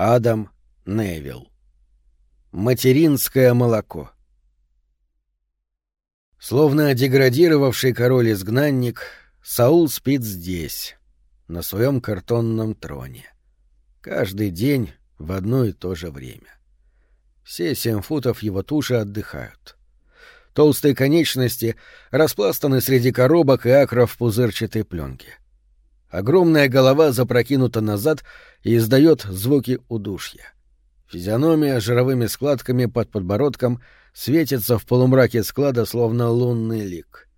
Адам Невилл. Материнское молоко. Словно деградировавший король-изгнанник, Саул спит здесь, на своем картонном троне. Каждый день в одно и то же время. Все семь футов его туши отдыхают. Толстые конечности распластаны среди коробок и акров пузырчатой пленки. Огромная голова запрокинута назад и издает звуки удушья. Физиономия жировыми складками под подбородком светится в полумраке склада, словно лунный лик.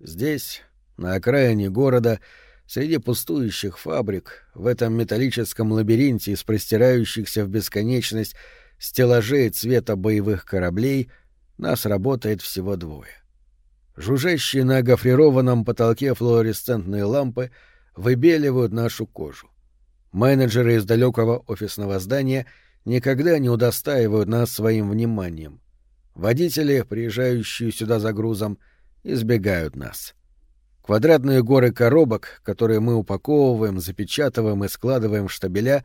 Здесь, на окраине города, среди пустующих фабрик, в этом металлическом лабиринте из простирающихся в бесконечность стеллажей цвета боевых кораблей, нас работает всего двое. Жужжащие на гофрированном потолке флуоресцентные лампы — выбеливают нашу кожу. Менеджеры из далекого офисного здания никогда не удостаивают нас своим вниманием. Водители, приезжающие сюда за грузом, избегают нас. Квадратные горы коробок, которые мы упаковываем, запечатываем и складываем в штабеля,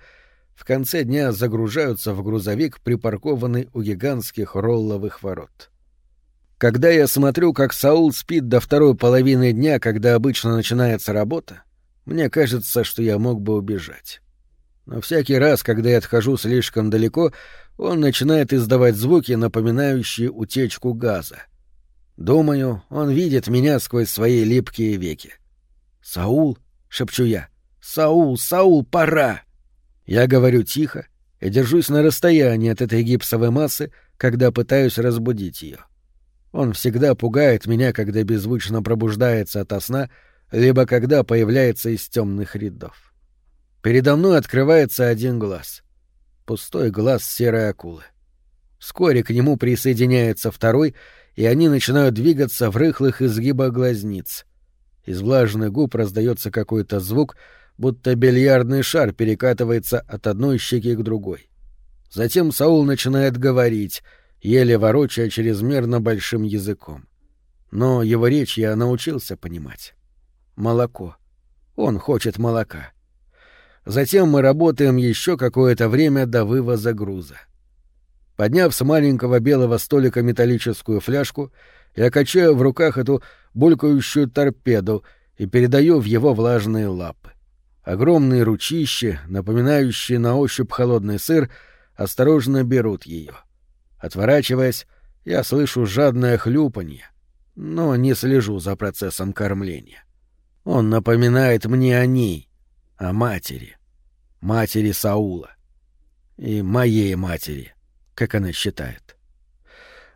в конце дня загружаются в грузовик, припаркованный у гигантских ролловых ворот. Когда я смотрю, как Саул спит до второй половины дня, когда обычно начинается работа, мне кажется, что я мог бы убежать. Но всякий раз, когда я отхожу слишком далеко, он начинает издавать звуки, напоминающие утечку газа. Думаю, он видит меня сквозь свои липкие веки. «Саул!» — шепчу я. «Саул! Саул! Пора!» Я говорю тихо и держусь на расстоянии от этой гипсовой массы, когда пытаюсь разбудить ее. Он всегда пугает меня, когда беззвучно пробуждается ото сна — либо когда появляется из темных рядов. Передо мной открывается один глаз. Пустой глаз серой акулы. Вскоре к нему присоединяется второй, и они начинают двигаться в рыхлых изгибах глазниц. Из влажных губ раздается какой-то звук, будто бильярдный шар перекатывается от одной щеки к другой. Затем Саул начинает говорить, еле ворочая чрезмерно большим языком. Но его речь я научился понимать молоко. Он хочет молока. Затем мы работаем еще какое-то время до вывоза груза. Подняв с маленького белого столика металлическую фляжку, я качаю в руках эту булькающую торпеду и передаю в его влажные лапы. Огромные ручищи, напоминающие на ощупь холодный сыр, осторожно берут ее. Отворачиваясь, я слышу жадное хлюпанье, но не слежу за процессом кормления. Он напоминает мне о ней, о матери, матери Саула и моей матери, как она считает.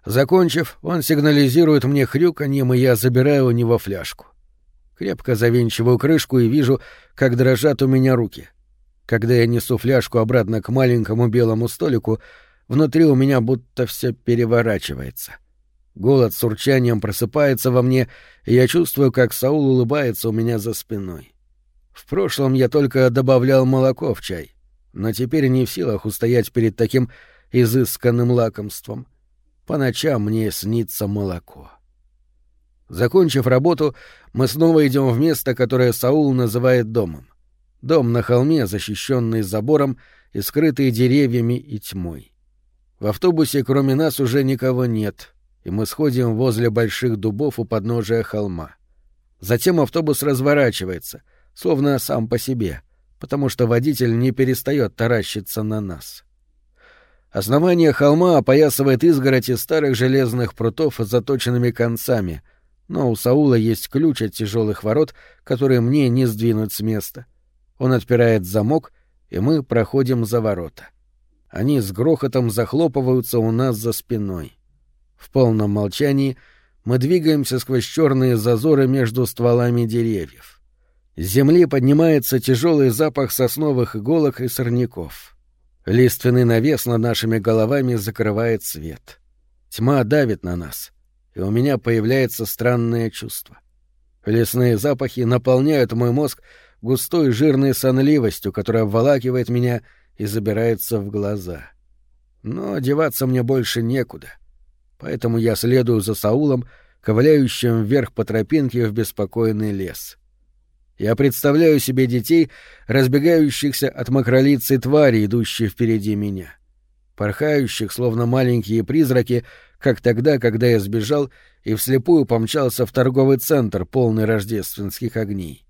Закончив, он сигнализирует мне хрюканьем, и я забираю у него фляжку. Крепко завинчиваю крышку и вижу, как дрожат у меня руки. Когда я несу фляжку обратно к маленькому белому столику, внутри у меня будто все переворачивается. Голод с урчанием просыпается во мне, и я чувствую, как Саул улыбается у меня за спиной. В прошлом я только добавлял молоко в чай, но теперь не в силах устоять перед таким изысканным лакомством. По ночам мне снится молоко. Закончив работу, мы снова идем в место, которое Саул называет домом. Дом на холме, защищенный забором и скрытый деревьями и тьмой. В автобусе кроме нас уже никого нет, и мы сходим возле больших дубов у подножия холма. Затем автобус разворачивается, словно сам по себе, потому что водитель не перестает таращиться на нас. Основание холма опоясывает изгородь из старых железных прутов с заточенными концами, но у Саула есть ключ от тяжелых ворот, которые мне не сдвинуть с места. Он отпирает замок, и мы проходим за ворота. Они с грохотом захлопываются у нас за спиной. В полном молчании мы двигаемся сквозь черные зазоры между стволами деревьев. С земли поднимается тяжелый запах сосновых иголок и сорняков. Лиственный навес над нашими головами закрывает свет. Тьма давит на нас, и у меня появляется странное чувство. Лесные запахи наполняют мой мозг густой жирной сонливостью, которая обволакивает меня и забирается в глаза. Но одеваться мне больше некуда — поэтому я следую за Саулом, ковыляющим вверх по тропинке в беспокойный лес. Я представляю себе детей, разбегающихся от макролицы твари, идущие впереди меня. Порхающих, словно маленькие призраки, как тогда, когда я сбежал и вслепую помчался в торговый центр, полный рождественских огней.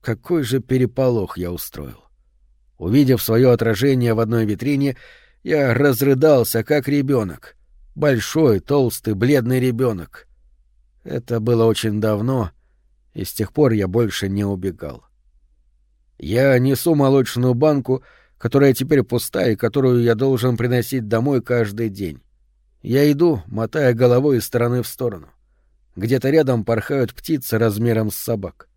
Какой же переполох я устроил. Увидев свое отражение в одной витрине, я разрыдался, как ребенок. Большой, толстый, бледный ребенок. Это было очень давно, и с тех пор я больше не убегал. Я несу молочную банку, которая теперь пустая и которую я должен приносить домой каждый день. Я иду, мотая головой из стороны в сторону. Где-то рядом порхают птицы размером с собак.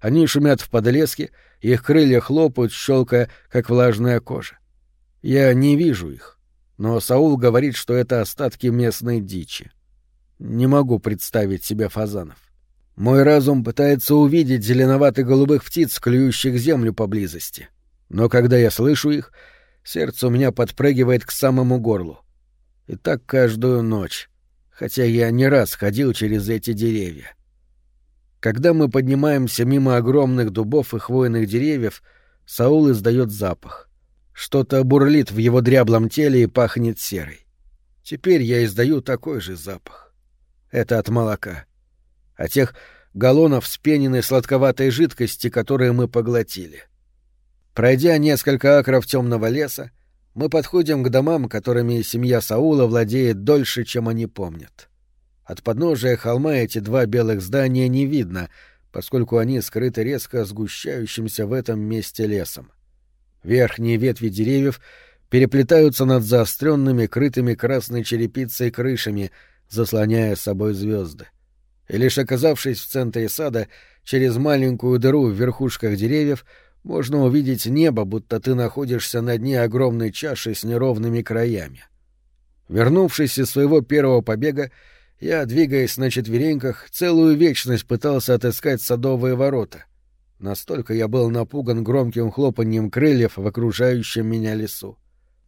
Они шумят в подлеске, их крылья хлопают, щелкая, как влажная кожа. Я не вижу их, но Саул говорит, что это остатки местной дичи. Не могу представить себе фазанов. Мой разум пытается увидеть зеленовато-голубых птиц, клюющих землю поблизости. Но когда я слышу их, сердце у меня подпрыгивает к самому горлу. И так каждую ночь, хотя я не раз ходил через эти деревья. Когда мы поднимаемся мимо огромных дубов и хвойных деревьев, Саул издает запах. Что-то бурлит в его дряблом теле и пахнет серой. Теперь я издаю такой же запах. Это от молока. От тех галлонов спененной сладковатой жидкости, которые мы поглотили. Пройдя несколько акров темного леса, мы подходим к домам, которыми семья Саула владеет дольше, чем они помнят. От подножия холма эти два белых здания не видно, поскольку они скрыты резко сгущающимся в этом месте лесом. Верхние ветви деревьев переплетаются над заостренными, крытыми красной черепицей крышами, заслоняя собой звезды. И лишь оказавшись в центре сада, через маленькую дыру в верхушках деревьев можно увидеть небо, будто ты находишься на дне огромной чаши с неровными краями. Вернувшись из своего первого побега, я, двигаясь на четвереньках, целую вечность пытался отыскать садовые ворота. Настолько я был напуган громким хлопаньем крыльев в окружающем меня лесу.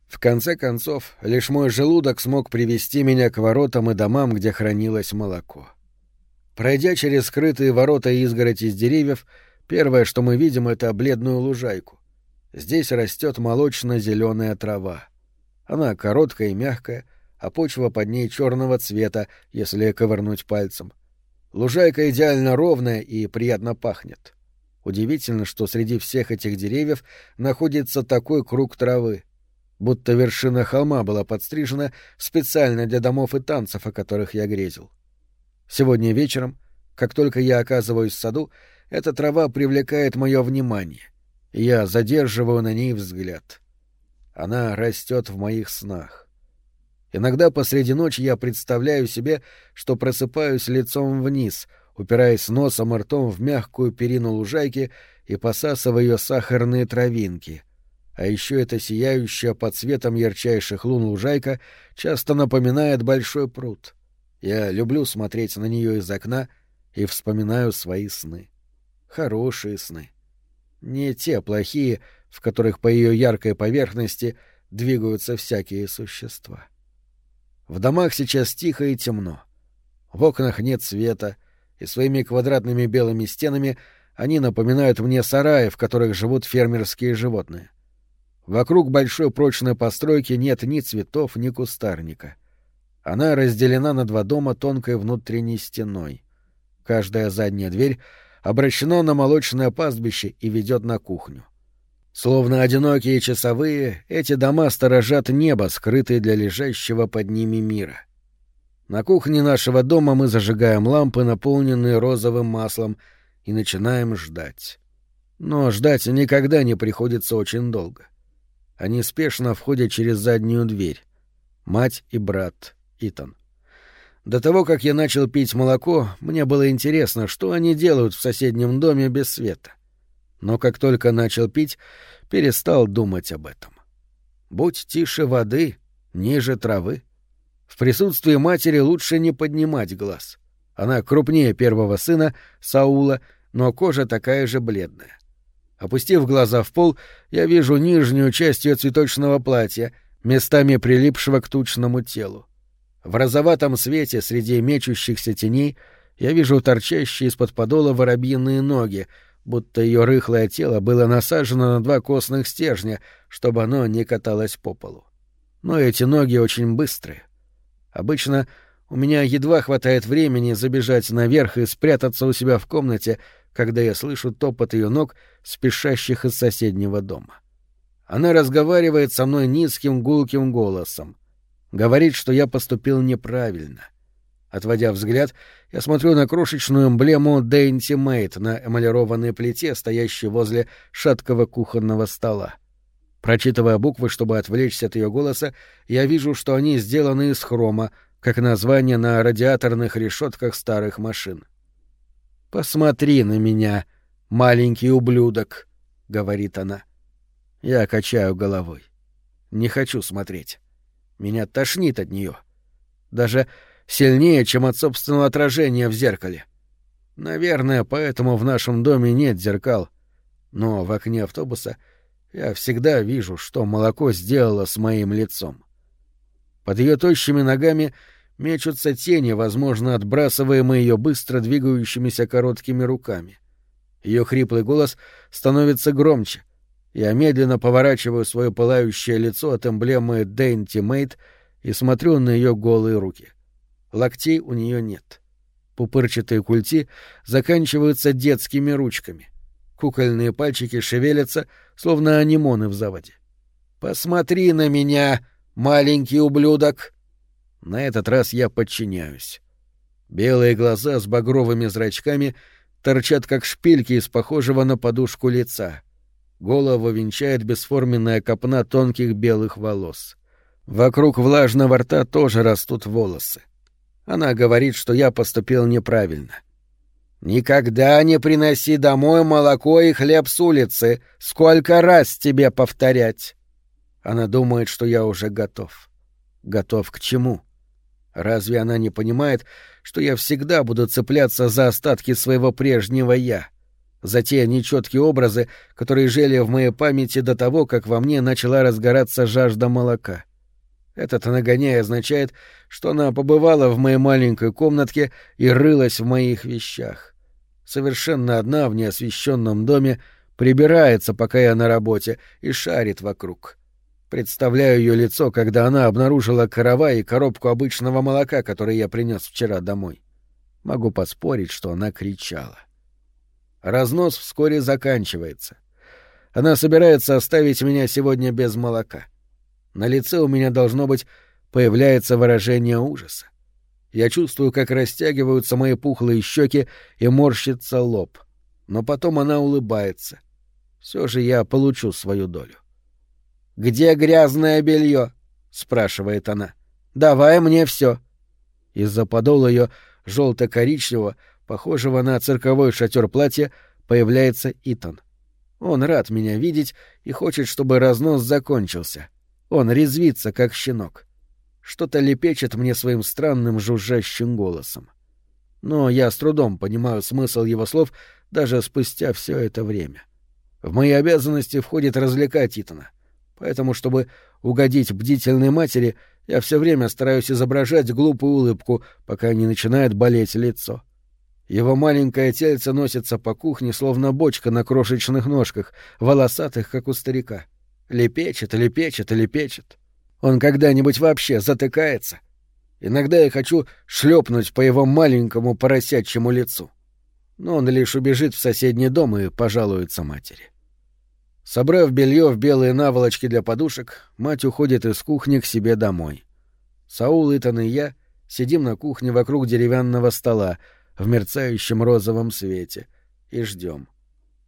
В конце концов, лишь мой желудок смог привести меня к воротам и домам, где хранилось молоко. Пройдя через скрытые ворота и изгородь из деревьев, первое, что мы видим, — это бледную лужайку. Здесь растет молочно-зеленая трава. Она короткая и мягкая, а почва под ней черного цвета, если ковырнуть пальцем. Лужайка идеально ровная и приятно пахнет. Удивительно, что среди всех этих деревьев находится такой круг травы. Будто вершина холма была подстрижена специально для домов и танцев, о которых я грезил. Сегодня вечером, как только я оказываюсь в саду, эта трава привлекает мое внимание, я задерживаю на ней взгляд. Она растет в моих снах. Иногда посреди ночи я представляю себе, что просыпаюсь лицом вниз, упираясь носом и ртом в мягкую перину лужайки и посасывая ее сахарные травинки. А еще эта сияющая под светом ярчайших лун лужайка часто напоминает большой пруд. Я люблю смотреть на нее из окна и вспоминаю свои сны. Хорошие сны. Не те плохие, в которых по ее яркой поверхности двигаются всякие существа. — в домах сейчас тихо и темно. В окнах нет света, и своими квадратными белыми стенами они напоминают мне сараи, в которых живут фермерские животные. Вокруг большой прочной постройки нет ни цветов, ни кустарника. Она разделена на два дома тонкой внутренней стеной. Каждая задняя дверь обращена на молочное пастбище и ведет на кухню. Словно одинокие часовые, эти дома сторожат небо, скрытые для лежащего под ними мира. На кухне нашего дома мы зажигаем лампы, наполненные розовым маслом, и начинаем ждать. Но ждать никогда не приходится очень долго. Они спешно входят через заднюю дверь. Мать и брат Итан. До того, как я начал пить молоко, мне было интересно, что они делают в соседнем доме без света. — но как только начал пить, перестал думать об этом. Будь тише воды, ниже травы. В присутствии матери лучше не поднимать глаз. Она крупнее первого сына, Саула, но кожа такая же бледная. Опустив глаза в пол, я вижу нижнюю часть ее цветочного платья, местами прилипшего к тучному телу. В розоватом свете среди мечущихся теней я вижу торчащие из-под подола воробьиные ноги, будто ее рыхлое тело было насажено на два костных стержня, чтобы оно не каталось по полу. Но эти ноги очень быстрые. Обычно у меня едва хватает времени забежать наверх и спрятаться у себя в комнате, когда я слышу топот ее ног, спешащих из соседнего дома. Она разговаривает со мной низким гулким голосом. Говорит, что я поступил неправильно. Отводя взгляд, я смотрю на крошечную эмблему Dainty Mate на эмалированной плите, стоящей возле шаткого кухонного стола. Прочитывая буквы, чтобы отвлечься от ее голоса, я вижу, что они сделаны из хрома, как название на радиаторных решетках старых машин. «Посмотри на меня, маленький ублюдок», — говорит она. Я качаю головой. Не хочу смотреть. Меня тошнит от нее. Даже сильнее, чем от собственного отражения в зеркале. Наверное, поэтому в нашем доме нет зеркал. Но в окне автобуса я всегда вижу, что молоко сделало с моим лицом. Под ее тощими ногами мечутся тени, возможно, отбрасываемые ее быстро двигающимися короткими руками. Ее хриплый голос становится громче. Я медленно поворачиваю свое пылающее лицо от эмблемы Dainty Mate и смотрю на ее голые руки. Локтей у нее нет. Пупырчатые культи заканчиваются детскими ручками. Кукольные пальчики шевелятся, словно анимоны в заводе. «Посмотри на меня, маленький ублюдок!» На этот раз я подчиняюсь. Белые глаза с багровыми зрачками торчат, как шпильки из похожего на подушку лица. Голову венчает бесформенная копна тонких белых волос. Вокруг влажного рта тоже растут волосы. Она говорит, что я поступил неправильно. «Никогда не приноси домой молоко и хлеб с улицы. Сколько раз тебе повторять?» Она думает, что я уже готов. Готов к чему? Разве она не понимает, что я всегда буду цепляться за остатки своего прежнего «я», за те нечеткие образы, которые жили в моей памяти до того, как во мне начала разгораться жажда молока? Этот нагоняй означает, что она побывала в моей маленькой комнатке и рылась в моих вещах. Совершенно одна в неосвещенном доме прибирается, пока я на работе, и шарит вокруг. Представляю ее лицо, когда она обнаружила каравай и коробку обычного молока, который я принес вчера домой. Могу поспорить, что она кричала. Разнос вскоре заканчивается. Она собирается оставить меня сегодня без молока. На лице у меня должно быть появляется выражение ужаса. Я чувствую, как растягиваются мои пухлые щеки и морщится лоб. Но потом она улыбается. Все же я получу свою долю. «Где грязное белье?» — спрашивает она. «Давай мне все. Из-за подола ее желто-коричневого, похожего на цирковой шатер платья, появляется Итан. Он рад меня видеть и хочет, чтобы разнос закончился. Он резвится, как щенок. Что-то лепечет мне своим странным жужжащим голосом. Но я с трудом понимаю смысл его слов даже спустя все это время. В мои обязанности входит развлекать Итана. Поэтому, чтобы угодить бдительной матери, я все время стараюсь изображать глупую улыбку, пока не начинает болеть лицо. Его маленькое тельце носится по кухне, словно бочка на крошечных ножках, волосатых, как у старика. Лепечет, лепечет лепечет. Он когда-нибудь вообще затыкается. Иногда я хочу шлепнуть по его маленькому поросячьему лицу. Но он лишь убежит в соседний дом и пожалуется матери. Собрав белье в белые наволочки для подушек, мать уходит из кухни к себе домой. Саул, Итан и я сидим на кухне вокруг деревянного стола в мерцающем розовом свете и ждем.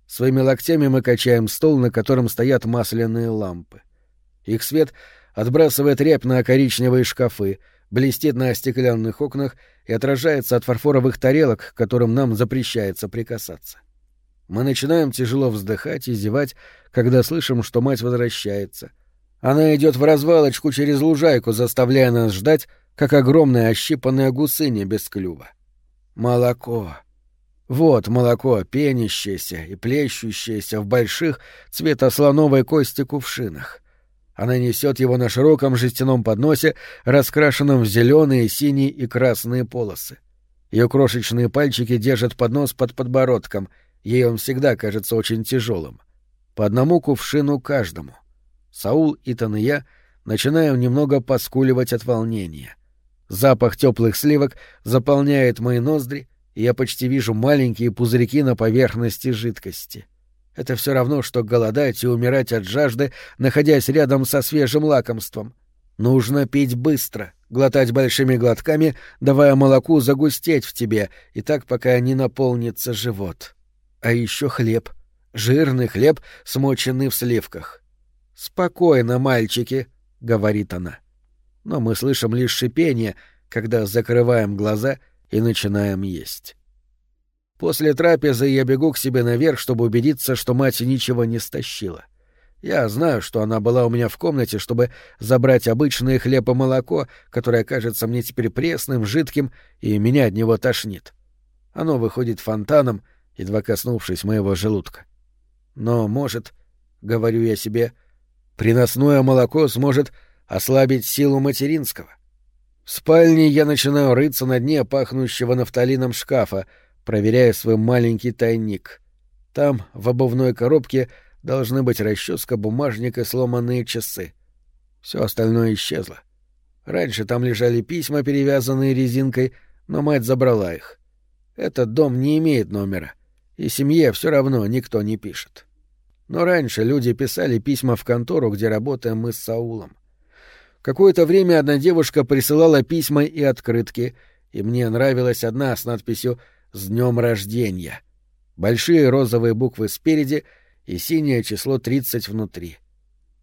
Своими локтями мы качаем стол, на котором стоят масляные лампы. Их свет отбрасывает рябь на коричневые шкафы, блестит на стеклянных окнах и отражается от фарфоровых тарелок, к которым нам запрещается прикасаться. Мы начинаем тяжело вздыхать и зевать, когда слышим, что мать возвращается. Она идет в развалочку через лужайку, заставляя нас ждать, как огромная ощипанная гусыня без клюва. Молоко. Вот молоко, пенящееся и плещущееся в больших цвета слоновой кости кувшинах. Она несет его на широком жестяном подносе, раскрашенном в зеленые, синие и красные полосы. Ее крошечные пальчики держат поднос под подбородком — Ей он всегда кажется очень тяжелым. По одному кувшину каждому. Саул, Итан и я начинаем немного поскуливать от волнения. Запах теплых сливок заполняет мои ноздри, и я почти вижу маленькие пузырьки на поверхности жидкости. Это все равно, что голодать и умирать от жажды, находясь рядом со свежим лакомством. Нужно пить быстро, глотать большими глотками, давая молоку загустеть в тебе, и так пока не наполнится живот. А еще хлеб. Жирный хлеб, смоченный в сливках. «Спокойно, мальчики», — говорит она. Но мы слышим лишь шипение, когда закрываем глаза и начинаем есть. После трапезы я бегу к себе наверх, чтобы убедиться, что мать ничего не стащила. Я знаю, что она была у меня в комнате, чтобы забрать обычный хлеб и молоко, которое кажется мне теперь пресным, жидким, и меня от него тошнит. Оно выходит фонтаном — едва коснувшись моего желудка. Но, может, — говорю я себе, — приносное молоко сможет ослабить силу материнского. В спальне я начинаю рыться на дне пахнущего нафталином шкафа, проверяя свой маленький тайник. Там, в обувной коробке, должны быть расческа, бумажник и сломанные часы. Все остальное исчезло. Раньше там лежали письма, перевязанные резинкой, но мать забрала их. Этот дом не имеет номера — и семье все равно никто не пишет. Но раньше люди писали письма в контору, где работаем мы с Саулом. Какое-то время одна девушка присылала письма и открытки, и мне нравилась одна с надписью «С днем рождения». Большие розовые буквы спереди и синее число 30 внутри.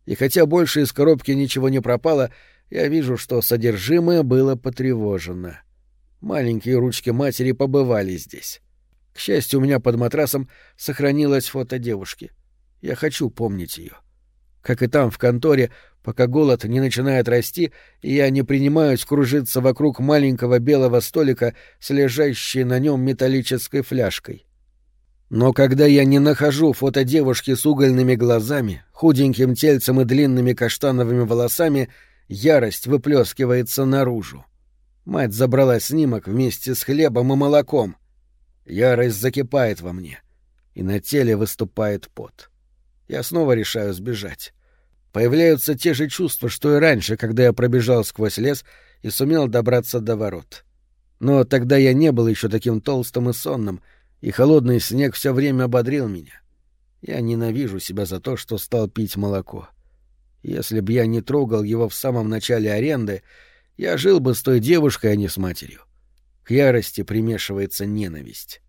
И хотя больше из коробки ничего не пропало, я вижу, что содержимое было потревожено. Маленькие ручки матери побывали здесь. К счастью, у меня под матрасом сохранилось фото девушки. Я хочу помнить ее. Как и там, в конторе, пока голод не начинает расти, и я не принимаюсь кружиться вокруг маленького белого столика с лежащей на нем металлической фляжкой. Но когда я не нахожу фото девушки с угольными глазами, худеньким тельцем и длинными каштановыми волосами, ярость выплескивается наружу. Мать забрала снимок вместе с хлебом и молоком. Ярость закипает во мне, и на теле выступает пот. Я снова решаю сбежать. Появляются те же чувства, что и раньше, когда я пробежал сквозь лес и сумел добраться до ворот. Но тогда я не был еще таким толстым и сонным, и холодный снег все время ободрил меня. Я ненавижу себя за то, что стал пить молоко. Если б я не трогал его в самом начале аренды, я жил бы с той девушкой, а не с матерью. К ярости примешивается ненависть.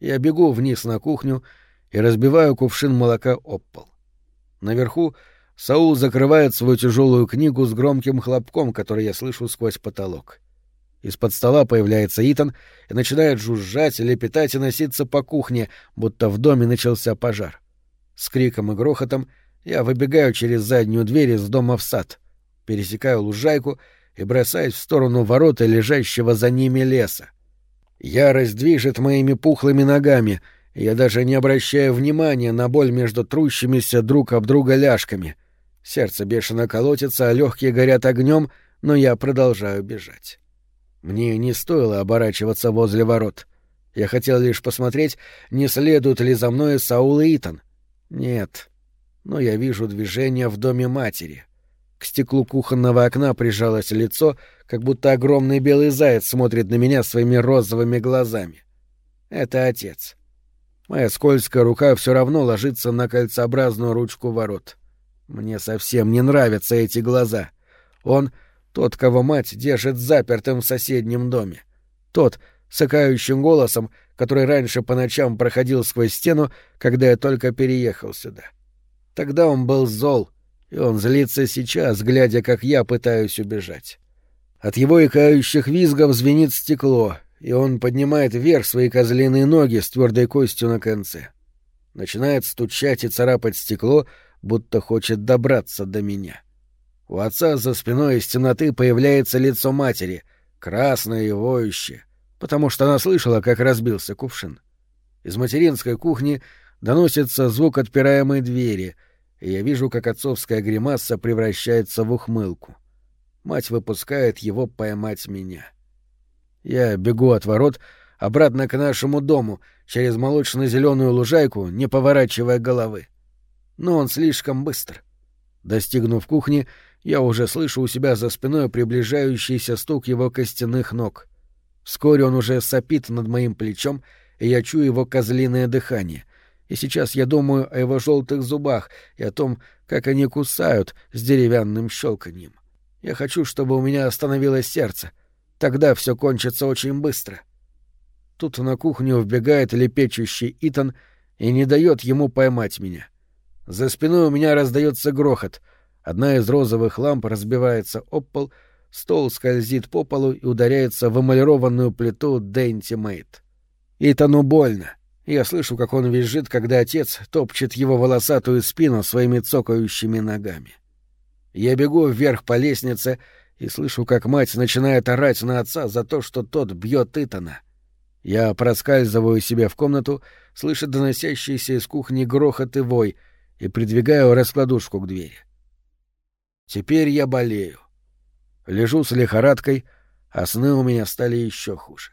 Я бегу вниз на кухню и разбиваю кувшин молока об пол. Наверху Саул закрывает свою тяжелую книгу с громким хлопком, который я слышу сквозь потолок. Из-под стола появляется Итан и начинает жужжать, лепетать и носиться по кухне, будто в доме начался пожар. С криком и грохотом я выбегаю через заднюю дверь из дома в сад, пересекаю лужайку и бросаясь в сторону ворота лежащего за ними леса. Ярость движет моими пухлыми ногами, я даже не обращаю внимания на боль между трущимися друг об друга ляжками. Сердце бешено колотится, а легкие горят огнем, но я продолжаю бежать. Мне не стоило оборачиваться возле ворот. Я хотел лишь посмотреть, не следуют ли за мной Саул и Итан. Нет. Но я вижу движение в доме матери. К стеклу кухонного окна прижалось лицо, как будто огромный белый заяц смотрит на меня своими розовыми глазами. Это отец. Моя скользкая рука все равно ложится на кольцеобразную ручку ворот. Мне совсем не нравятся эти глаза. Он — тот, кого мать держит запертым в соседнем доме. Тот, с окающим голосом, который раньше по ночам проходил сквозь стену, когда я только переехал сюда. Тогда он был зол — и он злится сейчас, глядя, как я пытаюсь убежать. От его икающих визгов звенит стекло, и он поднимает вверх свои козлиные ноги с твердой костью на конце. Начинает стучать и царапать стекло, будто хочет добраться до меня. У отца за спиной из темноты появляется лицо матери, красное и воющее, потому что она слышала, как разбился кувшин. Из материнской кухни доносится звук отпираемой двери — и я вижу, как отцовская гримаса превращается в ухмылку. Мать выпускает его поймать меня. Я бегу от ворот, обратно к нашему дому, через молочно-зеленую лужайку, не поворачивая головы. Но он слишком быстр. Достигнув кухни, я уже слышу у себя за спиной приближающийся стук его костяных ног. Вскоре он уже сопит над моим плечом, и я чую его козлиное дыхание. И сейчас я думаю о его желтых зубах и о том, как они кусают с деревянным щелканьем. Я хочу, чтобы у меня остановилось сердце. Тогда все кончится очень быстро. Тут на кухню вбегает лепечущий Итан и не дает ему поймать меня. За спиной у меня раздается грохот. Одна из розовых ламп разбивается об пол, стол скользит по полу и ударяется в эмалированную плиту Дэнти Мейт. Итану больно. Я слышу, как он визжит, когда отец топчет его волосатую спину своими цокающими ногами. Я бегу вверх по лестнице и слышу, как мать начинает орать на отца за то, что тот бьет Итана. Я проскальзываю себе в комнату, слыша доносящийся из кухни грохот и вой, и придвигаю раскладушку к двери. Теперь я болею. Лежу с лихорадкой, а сны у меня стали еще хуже.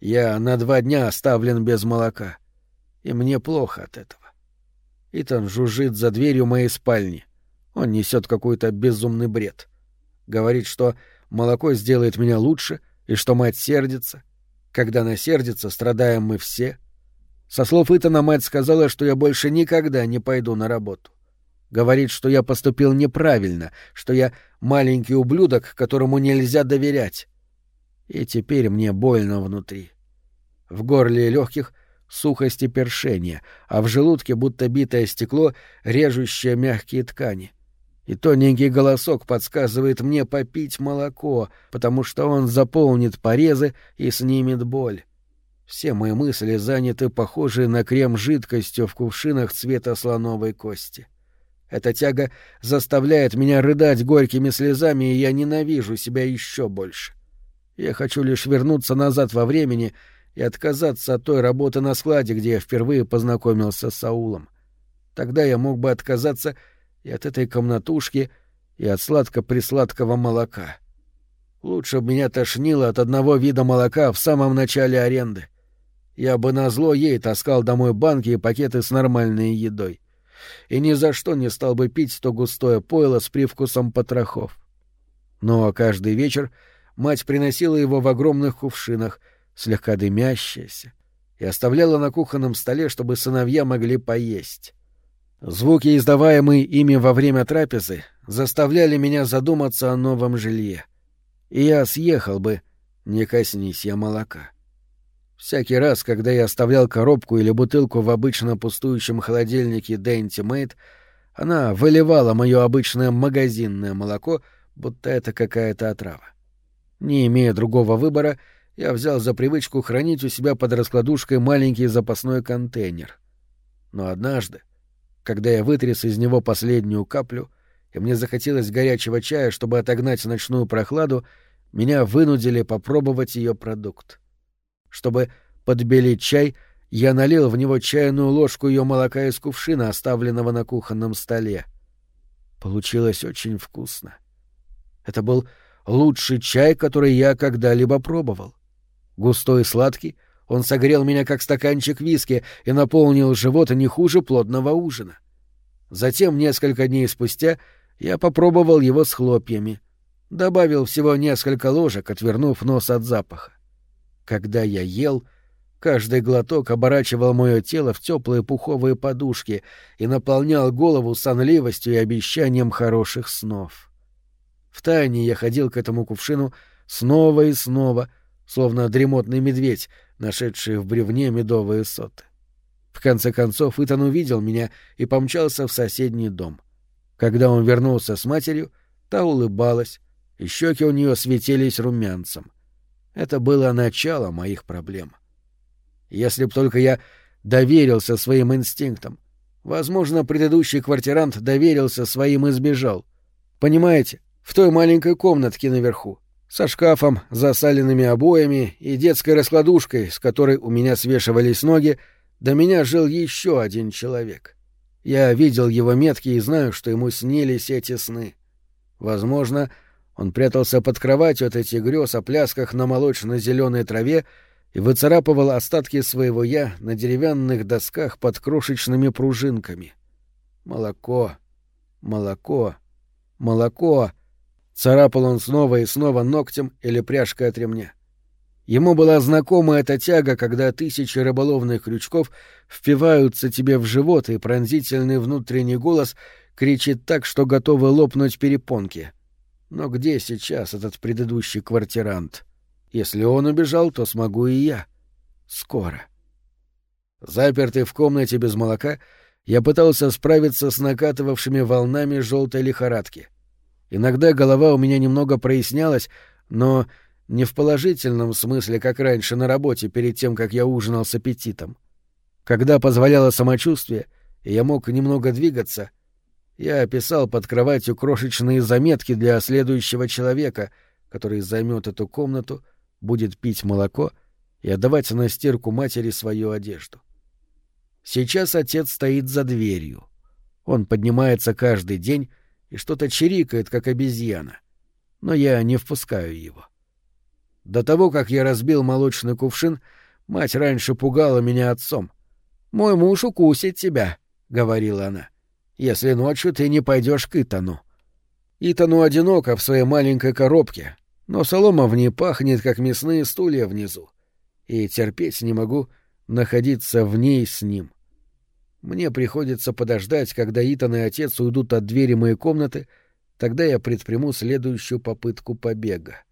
Я на два дня оставлен без молока, и мне плохо от этого. Итан жужжит за дверью моей спальни. Он несет какой-то безумный бред. Говорит, что молоко сделает меня лучше, и что мать сердится. Когда она сердится, страдаем мы все. Со слов Итана мать сказала, что я больше никогда не пойду на работу. Говорит, что я поступил неправильно, что я маленький ублюдок, которому нельзя доверять. И теперь мне больно внутри. В горле легких сухость и першение, а в желудке будто битое стекло, режущее мягкие ткани. И тоненький голосок подсказывает мне попить молоко, потому что он заполнит порезы и снимет боль. Все мои мысли заняты похожей на крем жидкостью в кувшинах цвета слоновой кости. — эта тяга заставляет меня рыдать горькими слезами, и я ненавижу себя еще больше. Я хочу лишь вернуться назад во времени и отказаться от той работы на складе, где я впервые познакомился с Саулом. Тогда я мог бы отказаться и от этой комнатушки, и от сладко-присладкого молока. Лучше бы меня тошнило от одного вида молока в самом начале аренды. Я бы назло ей таскал домой банки и пакеты с нормальной едой и ни за что не стал бы пить то густое пойло с привкусом потрохов. Но каждый вечер мать приносила его в огромных кувшинах, слегка дымящееся, и оставляла на кухонном столе, чтобы сыновья могли поесть. Звуки, издаваемые ими во время трапезы, заставляли меня задуматься о новом жилье. И я съехал бы, не коснись я молока. Всякий раз, когда я оставлял коробку или бутылку в обычно пустующем холодильнике Дэнти Мэйд, она выливала мое обычное магазинное молоко, будто это какая-то отрава. Не имея другого выбора, я взял за привычку хранить у себя под раскладушкой маленький запасной контейнер. Но однажды, когда я вытряс из него последнюю каплю, и мне захотелось горячего чая, чтобы отогнать ночную прохладу, меня вынудили попробовать ее продукт. Чтобы подбелить чай, я налил в него чайную ложку ее молока из кувшина, оставленного на кухонном столе. Получилось очень вкусно. Это был лучший чай, который я когда-либо пробовал. Густой и сладкий, он согрел меня как стаканчик виски и наполнил живот не хуже плотного ужина. Затем, несколько дней спустя, я попробовал его с хлопьями. Добавил всего несколько ложек, отвернув нос от запаха. Когда я ел, каждый глоток оборачивал мое тело в теплые пуховые подушки и наполнял голову сонливостью и обещанием хороших снов. Втайне я ходил к этому кувшину снова и снова, словно дремотный медведь, нашедший в бревне медовые соты. В конце концов Итан увидел меня и помчался в соседний дом. Когда он вернулся с матерью, та улыбалась, и щеки у нее светились румянцем. Это было начало моих проблем. Если б только я доверился своим инстинктам. Возможно, предыдущий квартирант доверился своим и сбежал. Понимаете, в той маленькой комнатке наверху, со шкафом, засаленными обоями и детской раскладушкой, с которой у меня свешивались ноги, до меня жил еще один человек. Я видел его метки и знаю, что ему снились эти сны. Возможно, он прятался под кроватью от этих грез о плясках на молочно-зеленой траве и выцарапывал остатки своего «я» на деревянных досках под крошечными пружинками. Молоко, молоко, молоко. Царапал он снова и снова ногтем или пряжкой от ремня. Ему была знакома эта тяга, когда тысячи рыболовных крючков впиваются тебе в живот, и пронзительный внутренний голос кричит так, что готовы лопнуть перепонки. Но где сейчас этот предыдущий квартирант? Если он убежал, то смогу и я. Скоро. Запертый в комнате без молока, я пытался справиться с накатывавшими волнами желтой лихорадки. Иногда голова у меня немного прояснялась, но не в положительном смысле, как раньше на работе перед тем, как я ужинал с аппетитом. Когда позволяло самочувствие, и я мог немного двигаться, я описал под кроватью крошечные заметки для следующего человека, который займет эту комнату, будет пить молоко и отдавать на стирку матери свою одежду. Сейчас отец стоит за дверью. Он поднимается каждый день и что-то чирикает, как обезьяна. Но я не впускаю его. До того, как я разбил молочный кувшин, мать раньше пугала меня отцом. «Мой муж укусит тебя», — говорила она, — «если ночью ты не пойдешь к Итану». Итану одиноко в своей маленькой коробке, но солома в ней пахнет, как мясные стулья внизу. И терпеть не могу находиться в ней с ним. Мне приходится подождать, когда Итан и отец уйдут от двери моей комнаты, тогда я предприму следующую попытку побега.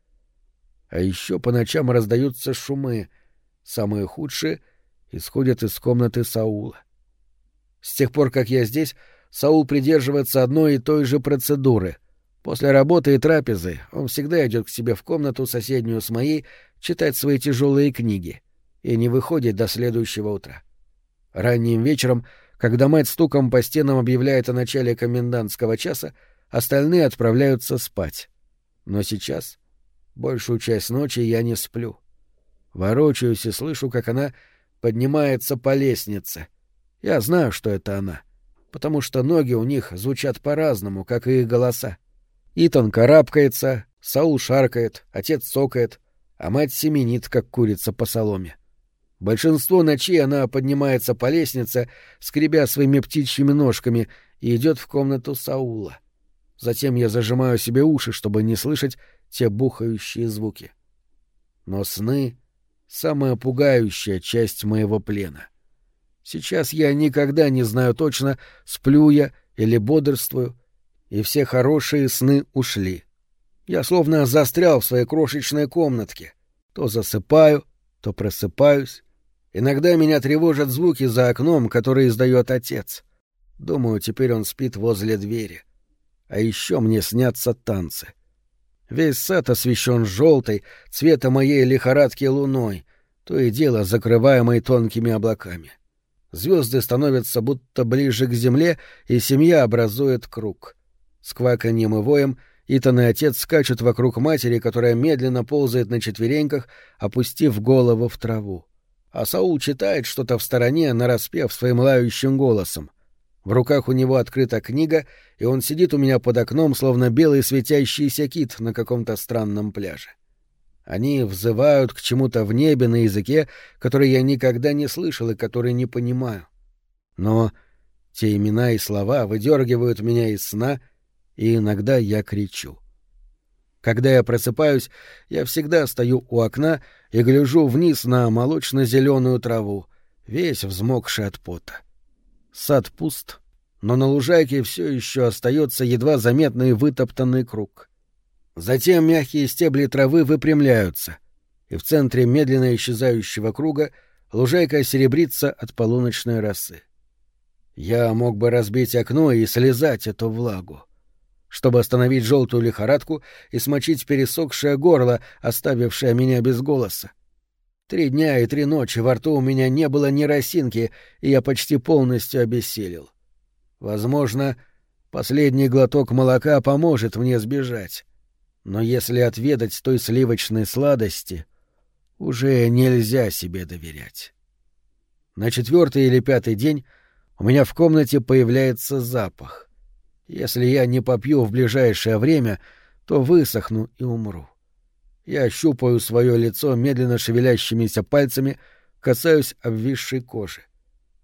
А еще по ночам раздаются шумы, самые худшие исходят из комнаты Саула. С тех пор, как я здесь, Саул придерживается одной и той же процедуры. После работы и трапезы он всегда идет к себе в комнату, соседнюю с моей, читать свои тяжелые книги и не выходит до следующего утра. Ранним вечером — когда мать стуком по стенам объявляет о начале комендантского часа, остальные отправляются спать. Но сейчас, большую часть ночи, я не сплю. Ворочаюсь и слышу, как она поднимается по лестнице. Я знаю, что это она, потому что ноги у них звучат по-разному, как и их голоса. Итан карабкается, Саул шаркает, отец цокает, а мать семенит, как курица по соломе. Большинство ночей она поднимается по лестнице, скребя своими птичьими ножками, и идет в комнату Саула. Затем я зажимаю себе уши, чтобы не слышать те бухающие звуки. Но сны — самая пугающая часть моего плена. Сейчас я никогда не знаю точно, сплю я или бодрствую, и все хорошие сны ушли. Я словно застрял в своей крошечной комнатке. То засыпаю, то просыпаюсь. Иногда меня тревожат звуки за окном, которые издает отец. Думаю, теперь он спит возле двери. А еще мне снятся танцы. Весь сад освещен желтой, цвета моей лихорадки луной, то и дело закрываемой тонкими облаками. Звезды становятся будто ближе к земле, и семья образует круг. С кваканьем и воем — Итан и отец скачут вокруг матери, которая медленно ползает на четвереньках, опустив голову в траву. А Саул читает что-то в стороне, нараспев своим лающим голосом. В руках у него открыта книга, и он сидит у меня под окном, словно белый светящийся кит на каком-то странном пляже. Они взывают к чему-то в небе на языке, который я никогда не слышал и который не понимаю. Но те имена и слова выдергивают меня из сна — и иногда я кричу. Когда я просыпаюсь, я всегда стою у окна и гляжу вниз на молочно-зеленую траву, весь взмокший от пота. Сад пуст, но на лужайке все еще остается едва заметный вытоптанный круг. Затем мягкие стебли травы выпрямляются, и в центре медленно исчезающего круга лужайка серебрится от полуночной росы. Я мог бы разбить окно и слезать эту влагу чтобы остановить желтую лихорадку и смочить пересохшее горло, оставившее меня без голоса. Три дня и три ночи во рту у меня не было ни росинки, и я почти полностью обессилел. Возможно, последний глоток молока поможет мне сбежать. Но если отведать той сливочной сладости, уже нельзя себе доверять. На четвертый или пятый день у меня в комнате появляется запах. Если я не попью в ближайшее время, то высохну и умру. Я щупаю свое лицо медленно шевелящимися пальцами, касаюсь обвисшей кожи.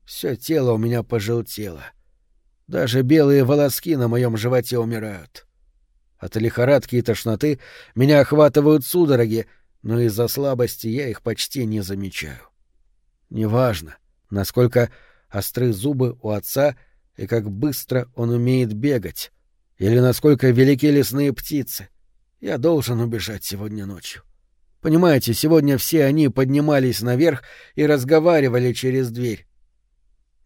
Все тело у меня пожелтело. Даже белые волоски на моем животе умирают. От лихорадки и тошноты меня охватывают судороги, но из-за слабости я их почти не замечаю. Неважно, насколько остры зубы у отца и как быстро он умеет бегать, или насколько велики лесные птицы. Я должен убежать сегодня ночью. Понимаете, сегодня все они поднимались наверх и разговаривали через дверь.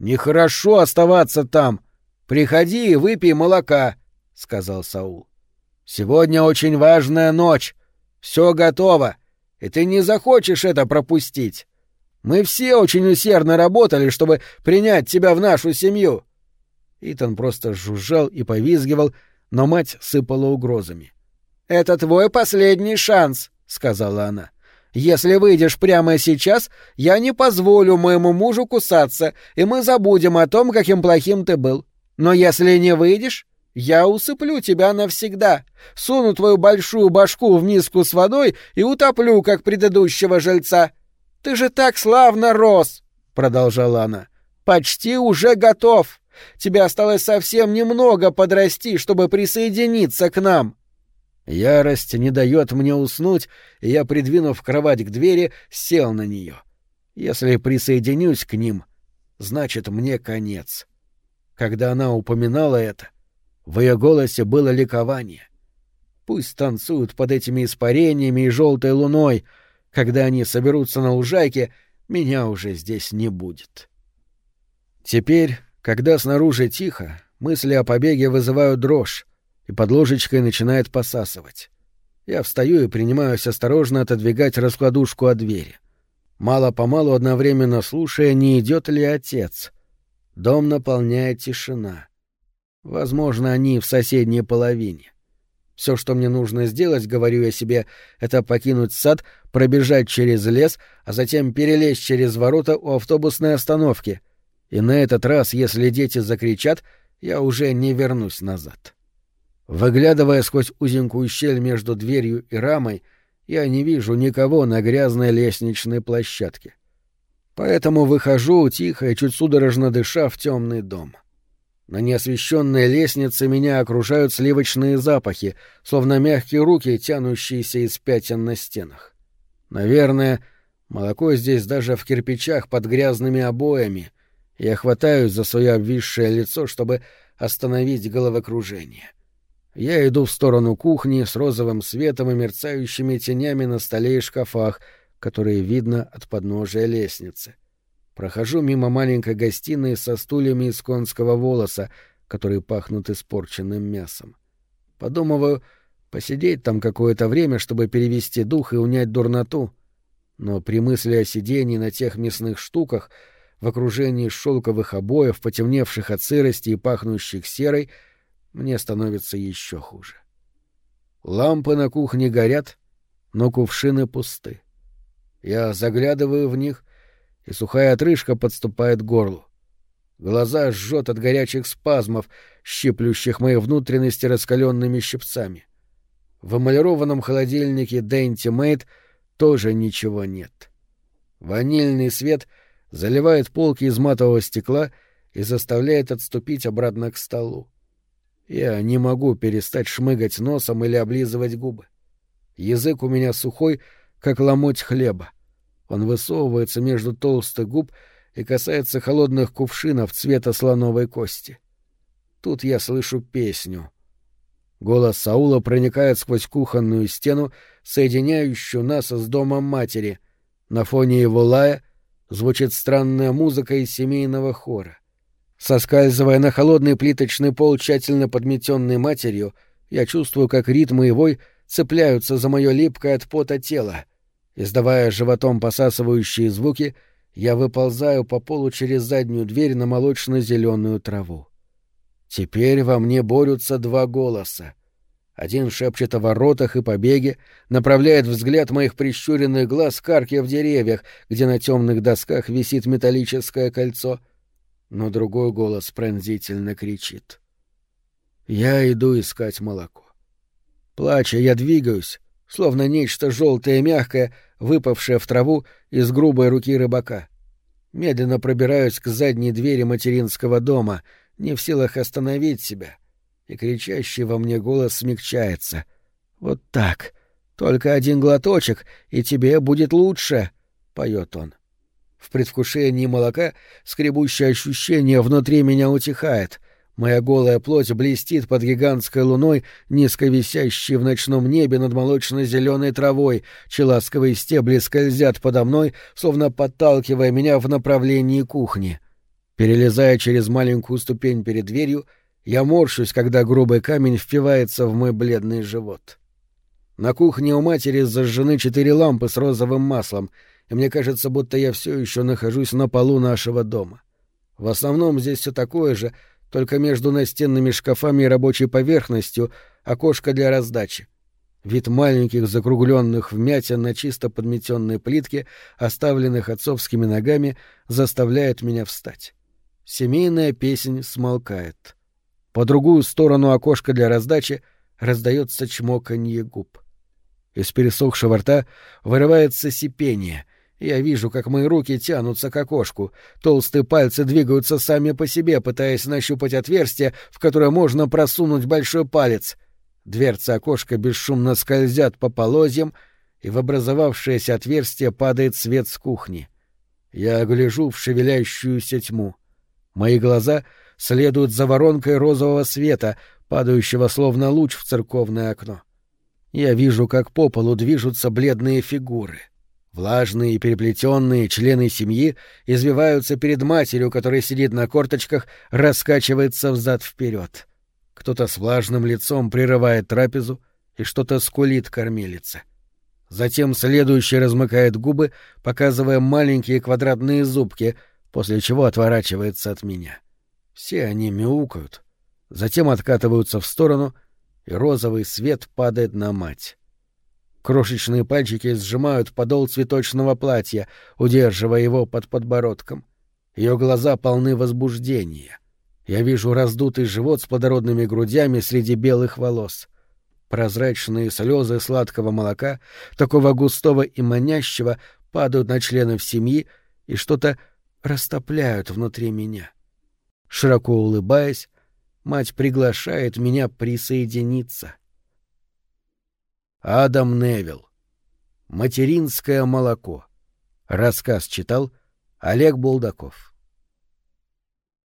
«Нехорошо оставаться там. Приходи и выпей молока», — сказал Саул. «Сегодня очень важная ночь. Все готово, и ты не захочешь это пропустить. Мы все очень усердно работали, чтобы принять тебя в нашу семью». Итан просто жужжал и повизгивал, но мать сыпала угрозами. «Это твой последний шанс», — сказала она. «Если выйдешь прямо сейчас, я не позволю моему мужу кусаться, и мы забудем о том, каким плохим ты был. Но если не выйдешь, я усыплю тебя навсегда, суну твою большую башку в миску с водой и утоплю, как предыдущего жильца. Ты же так славно рос!» — продолжала она. «Почти уже готов. Тебе осталось совсем немного подрасти, чтобы присоединиться к нам». Ярость не дает мне уснуть, и я, придвинув кровать к двери, сел на нее. Если присоединюсь к ним, значит, мне конец. Когда она упоминала это, в ее голосе было ликование. Пусть танцуют под этими испарениями и желтой луной. Когда они соберутся на лужайке, меня уже здесь не будет. Теперь, когда снаружи тихо, мысли о побеге вызывают дрожь, и под ложечкой начинает посасывать. Я встаю и принимаюсь осторожно отодвигать раскладушку от двери. Мало-помалу одновременно слушая, не идет ли отец. Дом наполняет тишина. Возможно, они в соседней половине. Все, что мне нужно сделать, говорю я себе, это покинуть сад, пробежать через лес, а затем перелезть через ворота у автобусной остановки. И на этот раз, если дети закричат, я уже не вернусь назад. Выглядывая сквозь узенькую щель между дверью и рамой, я не вижу никого на грязной лестничной площадке. Поэтому выхожу, тихо и чуть судорожно дыша, в темный дом. На неосвещенной лестнице меня окружают сливочные запахи, словно мягкие руки, тянущиеся из пятен на стенах. Наверное, молоко здесь даже в кирпичах под грязными обоями. Я хватаюсь за свое обвисшее лицо, чтобы остановить головокружение. Я иду в сторону кухни с розовым светом и мерцающими тенями на столе и шкафах, которые видно от подножия лестницы. Прохожу мимо маленькой гостиной со стульями из конского волоса, которые пахнут испорченным мясом. Подумываю, посидеть там какое-то время, чтобы перевести дух и унять дурноту. Но при мысли о сидении на тех мясных штуках, в окружении шелковых обоев, потемневших от сырости и пахнущих серой, — мне становится еще хуже. Лампы на кухне горят, но кувшины пусты. Я заглядываю в них, и сухая отрыжка подступает к горлу. Глаза жжет от горячих спазмов, щиплющих мои внутренности раскаленными щипцами. В эмалированном холодильнике Дэнти Мэйд тоже ничего нет. Ванильный свет заливает полки из матового стекла и заставляет отступить обратно к столу. Я не могу перестать шмыгать носом или облизывать губы. Язык у меня сухой, как ломоть хлеба. Он высовывается между толстых губ и касается холодных кувшинов цвета слоновой кости. Тут я слышу песню. Голос Саула проникает сквозь кухонную стену, соединяющую нас с домом матери. На фоне его лая звучит странная музыка из семейного хора. Соскальзывая на холодный плиточный пол, тщательно подметенный матерью, я чувствую, как ритмы и вой цепляются за мое липкое от пота тело. Издавая животом посасывающие звуки, я выползаю по полу через заднюю дверь на молочно-зеленую траву. Теперь во мне борются два голоса. Один шепчет о воротах и побеге, направляет взгляд моих прищуренных глаз к арке в деревьях, где на темных досках висит металлическое кольцо — но другой голос пронзительно кричит. Я иду искать молоко. Плача, я двигаюсь, словно нечто желтое и мягкое, выпавшее в траву из грубой руки рыбака. Медленно пробираюсь к задней двери материнского дома, не в силах остановить себя, и кричащий во мне голос смягчается. «Вот так. Только один глоточек, и тебе будет лучше», — поет он. В предвкушении молока скребущее ощущение внутри меня утихает. Моя голая плоть блестит под гигантской луной, низко висящей в ночном небе над молочно-зеленой травой, челасковые стебли скользят подо мной, словно подталкивая меня в направлении кухни. Перелезая через маленькую ступень перед дверью, я морщусь, когда грубый камень впивается в мой бледный живот. На кухне у матери зажжены четыре лампы с розовым маслом, и мне кажется, будто я все еще нахожусь на полу нашего дома. В основном здесь все такое же — только между настенными шкафами и рабочей поверхностью окошко для раздачи. Вид маленьких закругленных вмятин на чисто подметенной плитке, оставленных отцовскими ногами, заставляет меня встать. Семейная песнь смолкает. По другую сторону окошка для раздачи раздается чмоканье губ. Из пересохшего рта вырывается сипение, я вижу, как мои руки тянутся к окошку. Толстые пальцы двигаются сами по себе, пытаясь нащупать отверстие, в которое можно просунуть большой палец. Дверцы окошка бесшумно скользят по полозьям, и в образовавшееся отверстие падает свет с кухни. Я гляжу в шевелящуюся тьму. Мои глаза следуют за воронкой розового света, падающего словно луч в церковное окно. Я вижу, как по полу движутся бледные фигуры — Влажные и переплетенные члены семьи извиваются перед матерью, которая сидит на корточках, раскачивается взад-вперед. Кто-то с влажным лицом прерывает трапезу и что-то скулит кормилице. Затем следующий размыкает губы, показывая маленькие квадратные зубки, после чего отворачивается от меня. Все они мяукают, затем откатываются в сторону, и розовый свет падает на мать. Крошечные пальчики сжимают подол цветочного платья, удерживая его под подбородком. Ее глаза полны возбуждения. Я вижу раздутый живот с плодородными грудями среди белых волос. Прозрачные слезы сладкого молока, такого густого и манящего, падают на членов семьи и что-то растопляют внутри меня. Широко улыбаясь, мать приглашает меня присоединиться — Адам Невилл. Материнское молоко. Рассказ читал Олег Булдаков.